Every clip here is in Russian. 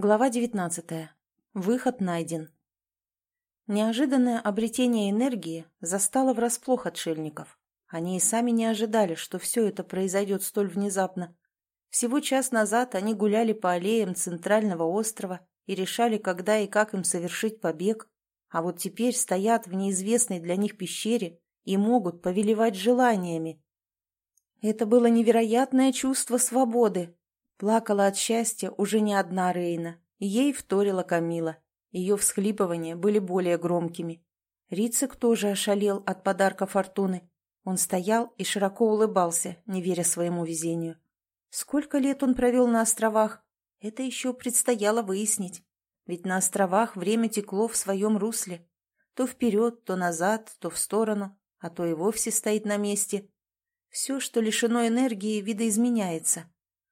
Глава 19. Выход найден. Неожиданное обретение энергии застало врасплох отшельников. Они и сами не ожидали, что все это произойдет столь внезапно. Всего час назад они гуляли по аллеям центрального острова и решали, когда и как им совершить побег, а вот теперь стоят в неизвестной для них пещере и могут повелевать желаниями. Это было невероятное чувство свободы, Плакала от счастья уже не одна Рейна. Ей вторила Камила. Ее всхлипывания были более громкими. Рицик тоже ошалел от подарка фортуны. Он стоял и широко улыбался, не веря своему везению. Сколько лет он провел на островах? Это еще предстояло выяснить. Ведь на островах время текло в своем русле. То вперед, то назад, то в сторону, а то и вовсе стоит на месте. Все, что лишено энергии, видоизменяется.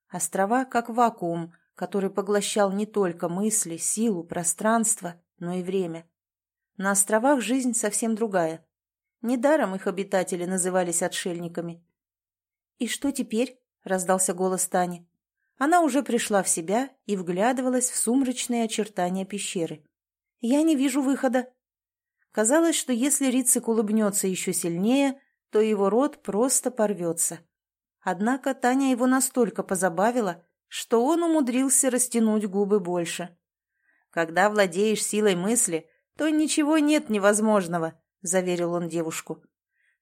Острова как вакуум, который поглощал не только мысли, силу, пространство, но и время. На островах жизнь совсем другая. Недаром их обитатели назывались отшельниками. «И что теперь?» — раздался голос Тани. Она уже пришла в себя и вглядывалась в сумрачные очертания пещеры. «Я не вижу выхода». Казалось, что если Рицик улыбнется еще сильнее, то его рот просто порвется. Однако Таня его настолько позабавила, что он умудрился растянуть губы больше. «Когда владеешь силой мысли, то ничего нет невозможного», — заверил он девушку.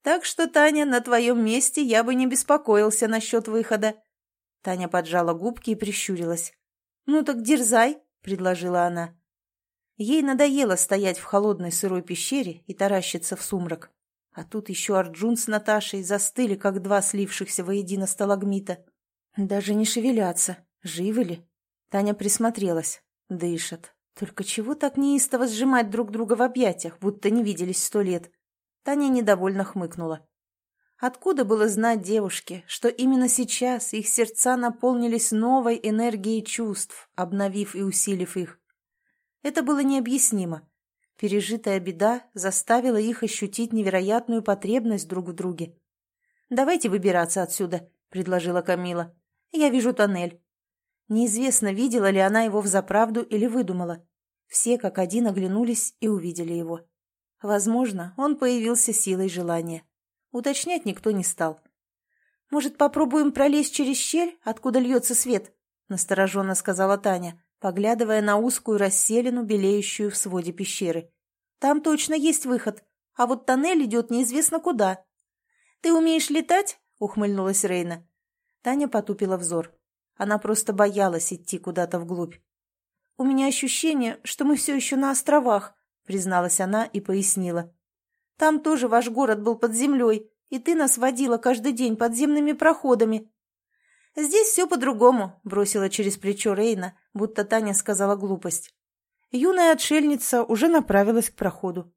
«Так что, Таня, на твоем месте я бы не беспокоился насчет выхода». Таня поджала губки и прищурилась. «Ну так дерзай», — предложила она. Ей надоело стоять в холодной сырой пещере и таращиться в сумрак. А тут еще Арджун с Наташей застыли, как два слившихся воедино сталагмита. Даже не шевелятся. Живы ли? Таня присмотрелась. Дышат. Только чего так неистово сжимать друг друга в объятиях, будто не виделись сто лет? Таня недовольно хмыкнула. Откуда было знать девушке, что именно сейчас их сердца наполнились новой энергией чувств, обновив и усилив их? Это было необъяснимо. Пережитая беда заставила их ощутить невероятную потребность друг в друге. «Давайте выбираться отсюда», — предложила Камила. «Я вижу тоннель». Неизвестно, видела ли она его взаправду или выдумала. Все как один оглянулись и увидели его. Возможно, он появился силой желания. Уточнять никто не стал. «Может, попробуем пролезть через щель, откуда льется свет?» — настороженно сказала Таня, поглядывая на узкую расселину, белеющую в своде пещеры. «Там точно есть выход, а вот тоннель идет неизвестно куда». «Ты умеешь летать?» — ухмыльнулась Рейна. Таня потупила взор. Она просто боялась идти куда-то вглубь. «У меня ощущение, что мы все еще на островах», — призналась она и пояснила. «Там тоже ваш город был под землей, и ты нас водила каждый день подземными проходами». «Здесь все по-другому», — бросила через плечо Рейна, будто Таня сказала глупость. Юная отшельница уже направилась к проходу.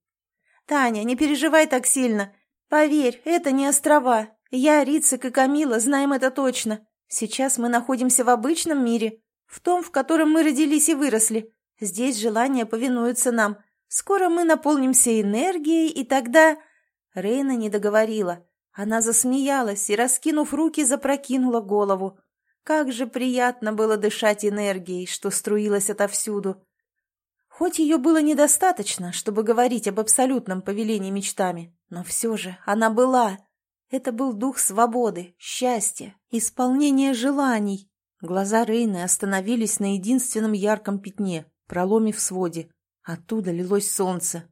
«Таня, не переживай так сильно. Поверь, это не острова. Я, Рицик и Камила знаем это точно. Сейчас мы находимся в обычном мире, в том, в котором мы родились и выросли. Здесь желания повинуются нам. Скоро мы наполнимся энергией, и тогда...» Рейна не договорила. Она засмеялась и, раскинув руки, запрокинула голову. Как же приятно было дышать энергией, что струилась отовсюду. Хоть ее было недостаточно, чтобы говорить об абсолютном повелении мечтами, но все же она была. Это был дух свободы, счастья, исполнения желаний. Глаза Рейны остановились на единственном ярком пятне, проломе в своде. Оттуда лилось солнце.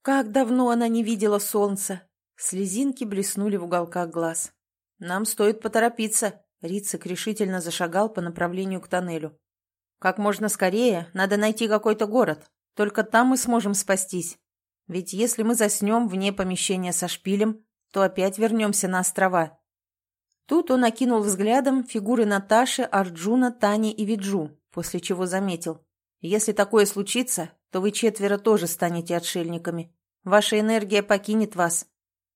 Как давно она не видела солнца, Слезинки блеснули в уголках глаз. «Нам стоит поторопиться», — Рицик решительно зашагал по направлению к тоннелю. «Как можно скорее надо найти какой-то город. Только там мы сможем спастись. Ведь если мы заснем вне помещения со шпилем, то опять вернемся на острова». Тут он окинул взглядом фигуры Наташи, Арджуна, Тани и Виджу, после чего заметил. «Если такое случится, то вы четверо тоже станете отшельниками. Ваша энергия покинет вас,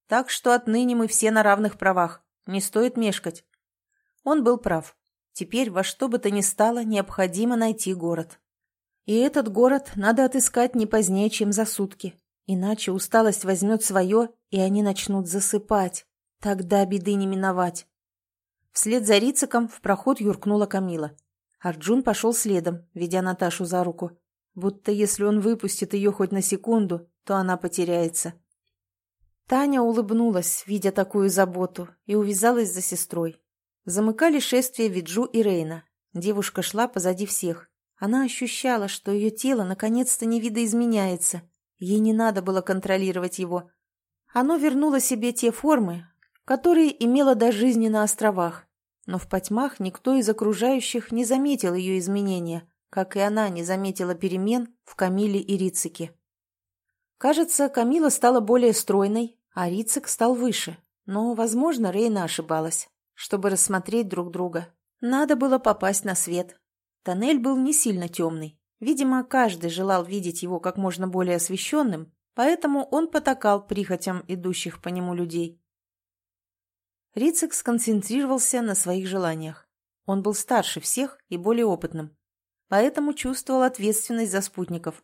так что отныне мы все на равных правах. Не стоит мешкать. Он был прав. Теперь во что бы то ни стало необходимо найти город. И этот город надо отыскать не позднее, чем за сутки. Иначе усталость возьмет свое, и они начнут засыпать. Тогда беды не миновать. Вслед за Рициком в проход юркнула Камила. Арджун пошел следом, ведя Наташу за руку. Будто если он выпустит ее хоть на секунду, то она потеряется. Таня улыбнулась, видя такую заботу, и увязалась за сестрой. Замыкали шествие Виджу и Рейна. Девушка шла позади всех. Она ощущала, что ее тело наконец-то не видоизменяется. Ей не надо было контролировать его. Оно вернуло себе те формы, которые имело до жизни на островах. Но в потьмах никто из окружающих не заметил ее изменения, как и она не заметила перемен в Камиле и Рицике. Кажется, Камила стала более стройной, а Рицик стал выше. Но, возможно, Рейна ошибалась. Чтобы рассмотреть друг друга, надо было попасть на свет. Тоннель был не сильно темный. Видимо, каждый желал видеть его как можно более освещенным, поэтому он потакал прихотям идущих по нему людей. Рицик сконцентрировался на своих желаниях. Он был старше всех и более опытным, поэтому чувствовал ответственность за спутников.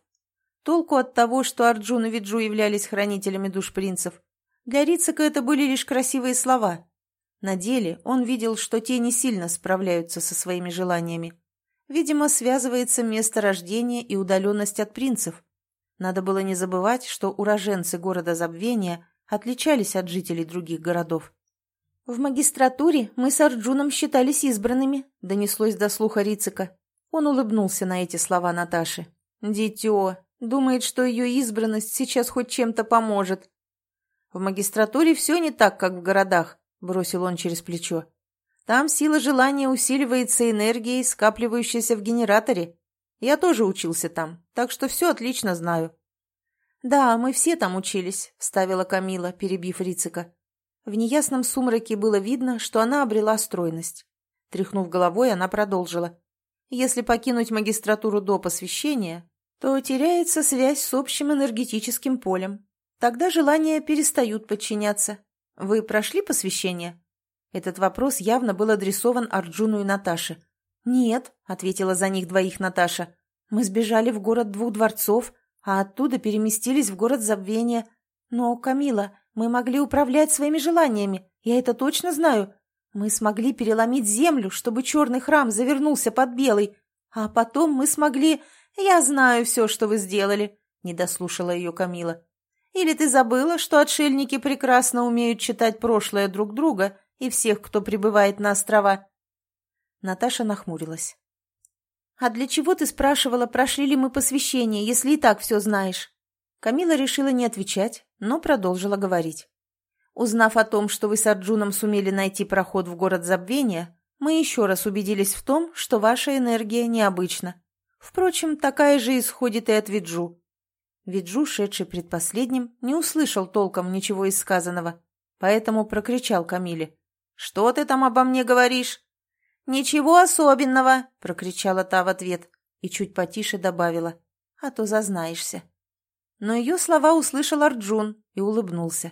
Толку от того, что Арджун и Виджу являлись хранителями душ принцев. Для Рицика это были лишь красивые слова. На деле он видел, что те не сильно справляются со своими желаниями. Видимо, связывается место рождения и удаленность от принцев. Надо было не забывать, что уроженцы города Забвения отличались от жителей других городов. «В магистратуре мы с Арджуном считались избранными», — донеслось до слуха Рицика. Он улыбнулся на эти слова Наташи. «Дитё, думает, что ее избранность сейчас хоть чем-то поможет». «В магистратуре все не так, как в городах», — бросил он через плечо. «Там сила желания усиливается энергией, скапливающейся в генераторе. Я тоже учился там, так что все отлично знаю». «Да, мы все там учились», — вставила Камила, перебив Рицика. В неясном сумраке было видно, что она обрела стройность. Тряхнув головой, она продолжила. «Если покинуть магистратуру до посвящения, то теряется связь с общим энергетическим полем. Тогда желания перестают подчиняться. Вы прошли посвящение?» Этот вопрос явно был адресован Арджуну и Наташе. «Нет», — ответила за них двоих Наташа. «Мы сбежали в город двух дворцов, а оттуда переместились в город забвения. Но, Камила, мы могли управлять своими желаниями, я это точно знаю. Мы смогли переломить землю, чтобы черный храм завернулся под белый. А потом мы смогли... Я знаю все, что вы сделали», — не дослушала ее Камила. «Или ты забыла, что отшельники прекрасно умеют читать прошлое друг друга и всех, кто прибывает на острова?» Наташа нахмурилась. «А для чего ты спрашивала, прошли ли мы посвящение, если и так все знаешь?» Камила решила не отвечать, но продолжила говорить. Узнав о том, что вы с Арджуном сумели найти проход в город забвения, мы еще раз убедились в том, что ваша энергия необычна. Впрочем, такая же исходит и от Виджу. Виджу, шедший предпоследним, не услышал толком ничего из сказанного, поэтому прокричал Камиле. «Что ты там обо мне говоришь?» «Ничего особенного!» — прокричала та в ответ и чуть потише добавила. «А то зазнаешься». Но ее слова услышал Арджун и улыбнулся.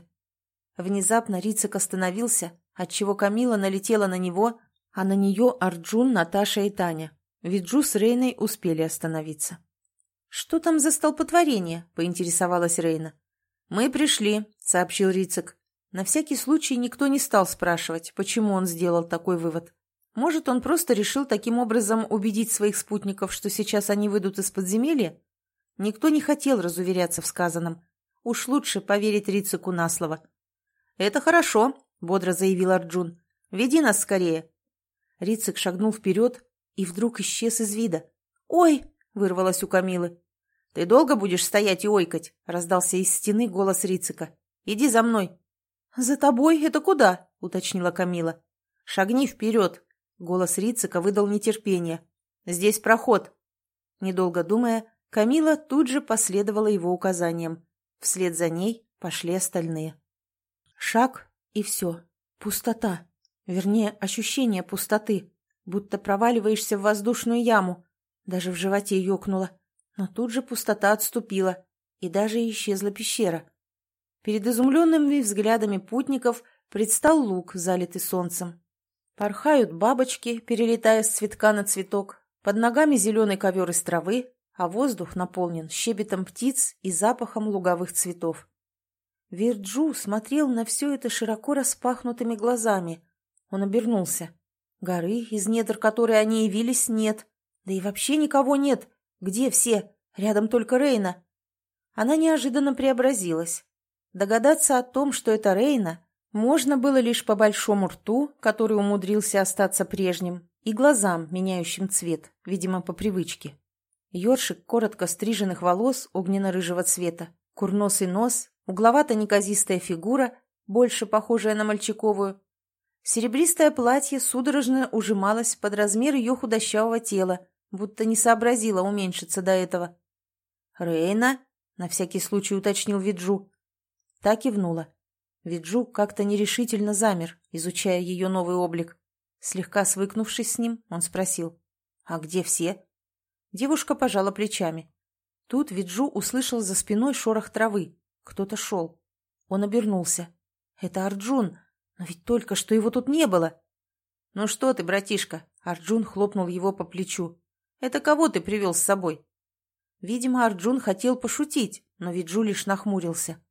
Внезапно Рицик остановился, отчего Камила налетела на него, а на нее Арджун, Наташа и Таня. Виджу с Рейной успели остановиться. «Что там за столпотворение?» — поинтересовалась Рейна. «Мы пришли», — сообщил Рицик. На всякий случай никто не стал спрашивать, почему он сделал такой вывод. Может, он просто решил таким образом убедить своих спутников, что сейчас они выйдут из подземелья? Никто не хотел разуверяться в сказанном. Уж лучше поверить Рицику на слово. «Это хорошо», — бодро заявил Арджун. «Веди нас скорее». Рицик шагнул вперед и вдруг исчез из вида. «Ой!» — вырвалось у Камилы. «Ты долго будешь стоять и ойкать?» — раздался из стены голос Рицика. «Иди за мной». «За тобой? Это куда?» — уточнила Камила. «Шагни вперед!» — голос Рицика выдал нетерпение. «Здесь проход». Недолго думая, Камила тут же последовала его указаниям. Вслед за ней пошли остальные. Шаг и все. Пустота. Вернее, ощущение пустоты. Будто проваливаешься в воздушную яму. Даже в животе ёкнуло. Но тут же пустота отступила. И даже исчезла пещера. Перед изумленными взглядами путников предстал луг, залитый солнцем. Порхают бабочки, перелетая с цветка на цветок. Под ногами зеленый ковер из травы, а воздух наполнен щебетом птиц и запахом луговых цветов. Вирджу смотрел на все это широко распахнутыми глазами. Он обернулся. Горы, из недр которой они явились, нет. Да и вообще никого нет. Где все? Рядом только Рейна. Она неожиданно преобразилась. Догадаться о том, что это Рейна, можно было лишь по большому рту, который умудрился остаться прежним, и глазам, меняющим цвет, видимо, по привычке. Ёршик коротко стриженных волос огненно-рыжего цвета, курносый нос, угловато-неказистая фигура, больше похожая на мальчиковую. Серебристое платье судорожно ужималось под размер ее худощавого тела, будто не сообразила уменьшиться до этого. «Рейна?» — на всякий случай уточнил Виджу. Так кивнула. Виджу как-то нерешительно замер, изучая ее новый облик. Слегка свыкнувшись с ним, он спросил. «А где все?» Девушка пожала плечами. Тут Виджу услышал за спиной шорох травы. Кто-то шел. Он обернулся. «Это Арджун, но ведь только что его тут не было». «Ну что ты, братишка?» Арджун хлопнул его по плечу. «Это кого ты привел с собой?» Видимо, Арджун хотел пошутить, но Виджу лишь нахмурился.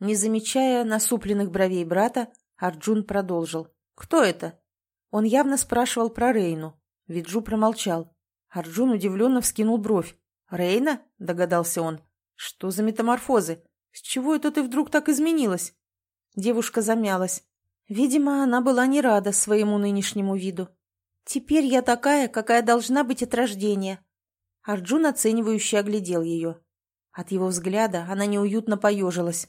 Не замечая насупленных бровей брата, Арджун продолжил. «Кто это?» Он явно спрашивал про Рейну. Виджу промолчал. Арджун удивленно вскинул бровь. «Рейна?» – догадался он. «Что за метаморфозы? С чего это ты вдруг так изменилась?» Девушка замялась. Видимо, она была не рада своему нынешнему виду. «Теперь я такая, какая должна быть от рождения». Арджун оценивающе оглядел ее. От его взгляда она неуютно поежилась.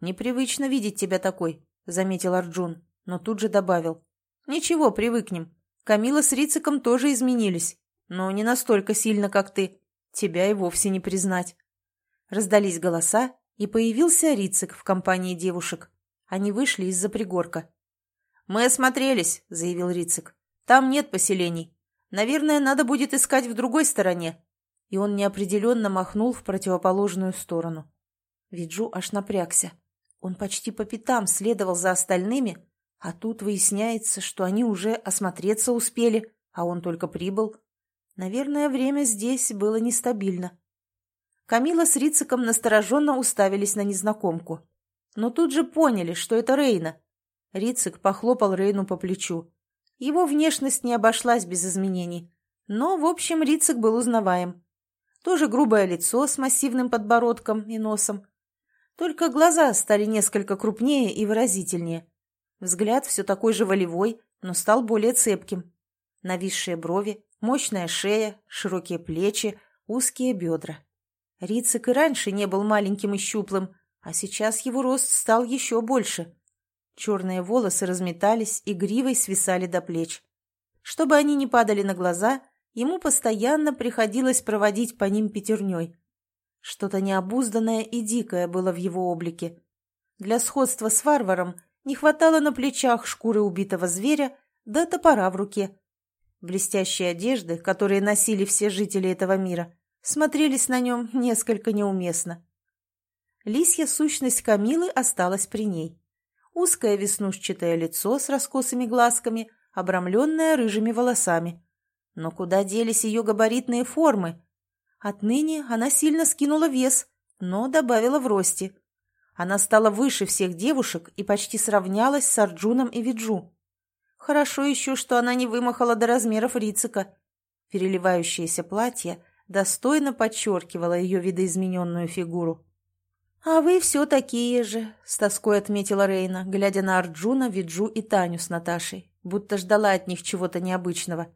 «Непривычно видеть тебя такой», — заметил Арджун, но тут же добавил. «Ничего, привыкнем. Камила с Рициком тоже изменились, но не настолько сильно, как ты. Тебя и вовсе не признать». Раздались голоса, и появился Рицик в компании девушек. Они вышли из-за пригорка. «Мы осмотрелись», — заявил Рицик. «Там нет поселений. Наверное, надо будет искать в другой стороне». И он неопределенно махнул в противоположную сторону. Виджу аж напрягся. Он почти по пятам следовал за остальными, а тут выясняется, что они уже осмотреться успели, а он только прибыл. Наверное, время здесь было нестабильно. Камила с Рициком настороженно уставились на незнакомку. Но тут же поняли, что это Рейна. Рицик похлопал Рейну по плечу. Его внешность не обошлась без изменений. Но, в общем, Рицик был узнаваем. Тоже грубое лицо с массивным подбородком и носом, только глаза стали несколько крупнее и выразительнее. Взгляд все такой же волевой, но стал более цепким. Нависшие брови, мощная шея, широкие плечи, узкие бедра. Рицик и раньше не был маленьким и щуплым, а сейчас его рост стал еще больше. Черные волосы разметались и гривой свисали до плеч. Чтобы они не падали на глаза, ему постоянно приходилось проводить по ним пятерней. Что-то необузданное и дикое было в его облике. Для сходства с варваром не хватало на плечах шкуры убитого зверя да топора в руке. Блестящие одежды, которые носили все жители этого мира, смотрелись на нем несколько неуместно. Лисья сущность Камилы осталась при ней. Узкое веснушчатое лицо с раскосыми глазками, обрамленное рыжими волосами. Но куда делись ее габаритные формы, Отныне она сильно скинула вес, но добавила в росте. Она стала выше всех девушек и почти сравнялась с Арджуном и Виджу. Хорошо еще, что она не вымахала до размеров Рицика. Переливающееся платье достойно подчеркивало ее видоизмененную фигуру. «А вы все такие же», — с тоской отметила Рейна, глядя на Арджуна, Виджу и Таню с Наташей, будто ждала от них чего-то необычного.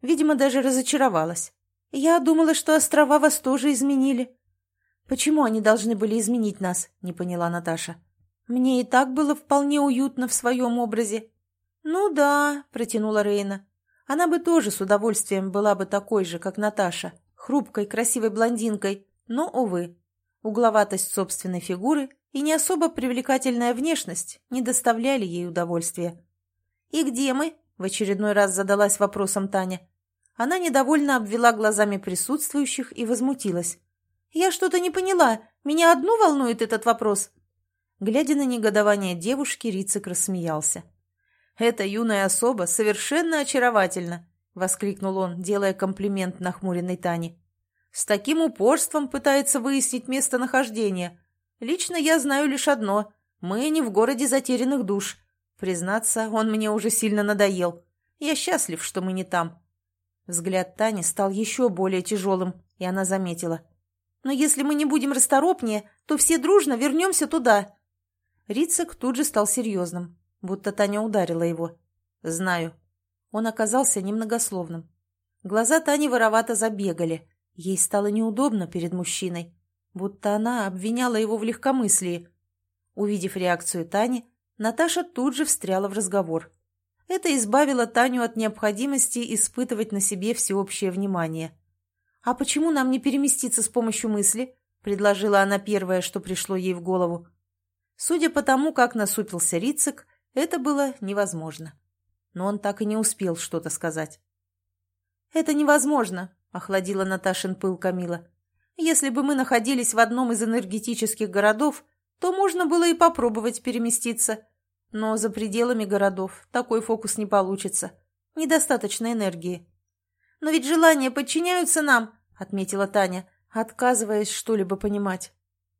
Видимо, даже разочаровалась. «Я думала, что острова вас тоже изменили». «Почему они должны были изменить нас?» — не поняла Наташа. «Мне и так было вполне уютно в своем образе». «Ну да», — протянула Рейна. «Она бы тоже с удовольствием была бы такой же, как Наташа, хрупкой, красивой блондинкой, но, увы, угловатость собственной фигуры и не особо привлекательная внешность не доставляли ей удовольствия». «И где мы?» — в очередной раз задалась вопросом Таня. Она недовольно обвела глазами присутствующих и возмутилась. «Я что-то не поняла. Меня одну волнует этот вопрос?» Глядя на негодование девушки, Рицик рассмеялся. «Эта юная особа совершенно очаровательна!» — воскликнул он, делая комплимент нахмуренной Тане. «С таким упорством пытается выяснить местонахождение. Лично я знаю лишь одно. Мы не в городе затерянных душ. Признаться, он мне уже сильно надоел. Я счастлив, что мы не там». Взгляд Тани стал еще более тяжелым, и она заметила. «Но если мы не будем расторопнее, то все дружно вернемся туда». Рицик тут же стал серьезным, будто Таня ударила его. «Знаю». Он оказался немногословным. Глаза Тани воровато забегали. Ей стало неудобно перед мужчиной, будто она обвиняла его в легкомыслии. Увидев реакцию Тани, Наташа тут же встряла в разговор. Это избавило Таню от необходимости испытывать на себе всеобщее внимание. «А почему нам не переместиться с помощью мысли?» – предложила она первое, что пришло ей в голову. Судя по тому, как насупился Рицик, это было невозможно. Но он так и не успел что-то сказать. «Это невозможно», — охладила Наташин пыл Камила. «Если бы мы находились в одном из энергетических городов, то можно было и попробовать переместиться. Но за пределами городов такой фокус не получится. Недостаточно энергии». «Но ведь желания подчиняются нам», — отметила Таня, отказываясь что-либо понимать.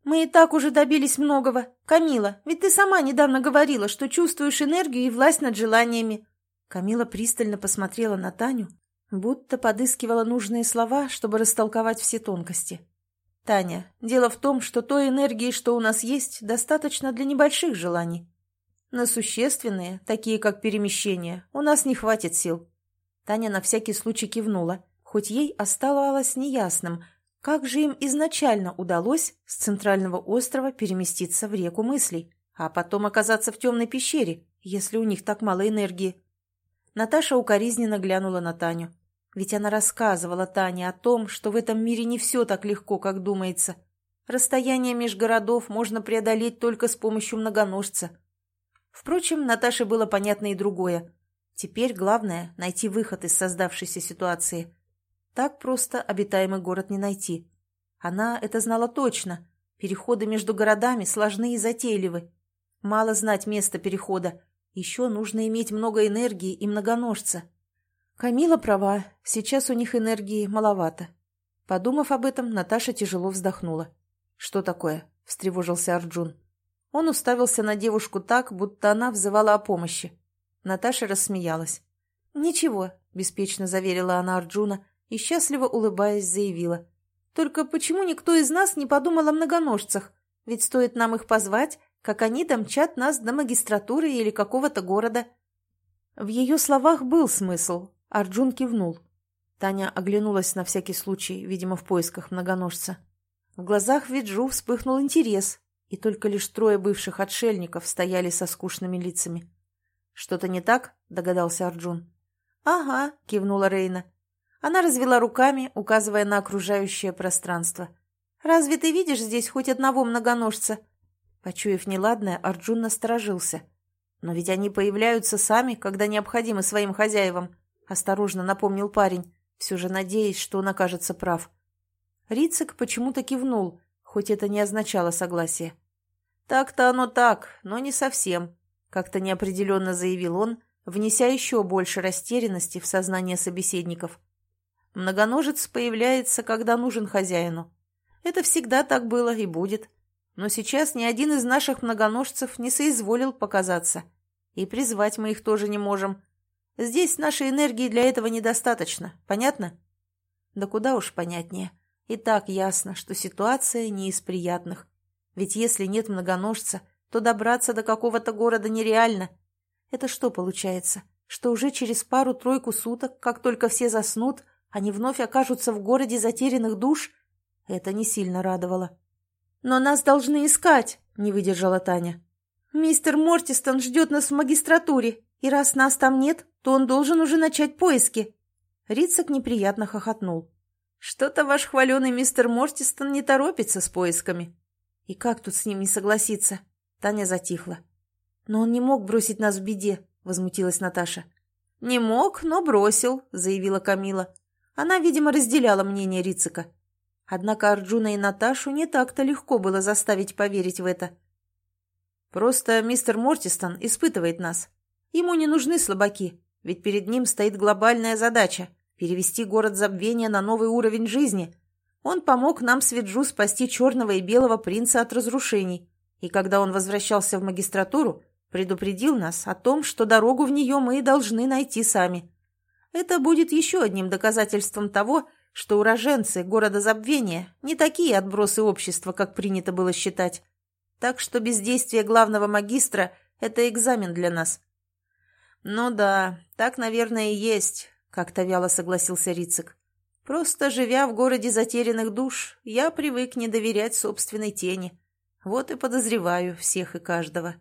«Мы и так уже добились многого. Камила, ведь ты сама недавно говорила, что чувствуешь энергию и власть над желаниями». Камила пристально посмотрела на Таню, будто подыскивала нужные слова, чтобы растолковать все тонкости. «Таня, дело в том, что той энергии, что у нас есть, достаточно для небольших желаний. На существенные, такие как перемещение, у нас не хватит сил». Таня на всякий случай кивнула, хоть ей оставалось неясным, как же им изначально удалось с центрального острова переместиться в реку мыслей, а потом оказаться в темной пещере, если у них так мало энергии? Наташа укоризненно глянула на Таню. Ведь она рассказывала Тане о том, что в этом мире не все так легко, как думается. Расстояние меж городов можно преодолеть только с помощью многоножца. Впрочем, Наташе было понятно и другое. Теперь главное — найти выход из создавшейся ситуации. Так просто обитаемый город не найти. Она это знала точно. Переходы между городами сложны и затейливы. Мало знать место перехода. Еще нужно иметь много энергии и многоножца. Камила права, сейчас у них энергии маловато. Подумав об этом, Наташа тяжело вздохнула. «Что такое?» – встревожился Арджун. Он уставился на девушку так, будто она взывала о помощи. Наташа рассмеялась. «Ничего», – беспечно заверила она Арджуна, и, счастливо улыбаясь, заявила. «Только почему никто из нас не подумал о многоножцах? Ведь стоит нам их позвать, как они домчат нас до магистратуры или какого-то города». В ее словах был смысл. Арджун кивнул. Таня оглянулась на всякий случай, видимо, в поисках многоножца. В глазах Виджу вспыхнул интерес, и только лишь трое бывших отшельников стояли со скучными лицами. «Что-то не так?» — догадался Арджун. «Ага», — кивнула Рейна. Она развела руками, указывая на окружающее пространство. «Разве ты видишь здесь хоть одного многоножца?» Почуяв неладное, Арджун насторожился. «Но ведь они появляются сами, когда необходимы своим хозяевам», — осторожно напомнил парень, все же надеясь, что он окажется прав. Рицик почему-то кивнул, хоть это не означало согласия. «Так-то оно так, но не совсем», — как-то неопределенно заявил он, внеся еще больше растерянности в сознание собеседников. Многоножец появляется, когда нужен хозяину. Это всегда так было и будет. Но сейчас ни один из наших многоножцев не соизволил показаться. И призвать мы их тоже не можем. Здесь нашей энергии для этого недостаточно. Понятно? Да куда уж понятнее. И так ясно, что ситуация не из приятных. Ведь если нет многоножца, то добраться до какого-то города нереально. Это что получается? Что уже через пару-тройку суток, как только все заснут, они вновь окажутся в городе затерянных душ? Это не сильно радовало. «Но нас должны искать», — не выдержала Таня. «Мистер Мортистон ждет нас в магистратуре, и раз нас там нет, то он должен уже начать поиски». Рицак неприятно хохотнул. «Что-то ваш хваленый мистер Мортистон не торопится с поисками». «И как тут с ним не согласиться?» Таня затихла. «Но он не мог бросить нас в беде», — возмутилась Наташа. «Не мог, но бросил», — заявила Камила. Она, видимо, разделяла мнение Рицика. Однако Арджуна и Наташу не так-то легко было заставить поверить в это. «Просто мистер Мортистон испытывает нас. Ему не нужны слабаки, ведь перед ним стоит глобальная задача – перевести город забвения на новый уровень жизни. Он помог нам с Виджу спасти черного и белого принца от разрушений, и когда он возвращался в магистратуру, предупредил нас о том, что дорогу в нее мы должны найти сами. Это будет еще одним доказательством того, что уроженцы города Забвения не такие отбросы общества, как принято было считать. Так что бездействие главного магистра – это экзамен для нас. «Ну да, так, наверное, и есть», – как-то вяло согласился Рицик. «Просто живя в городе затерянных душ, я привык не доверять собственной тени. Вот и подозреваю всех и каждого».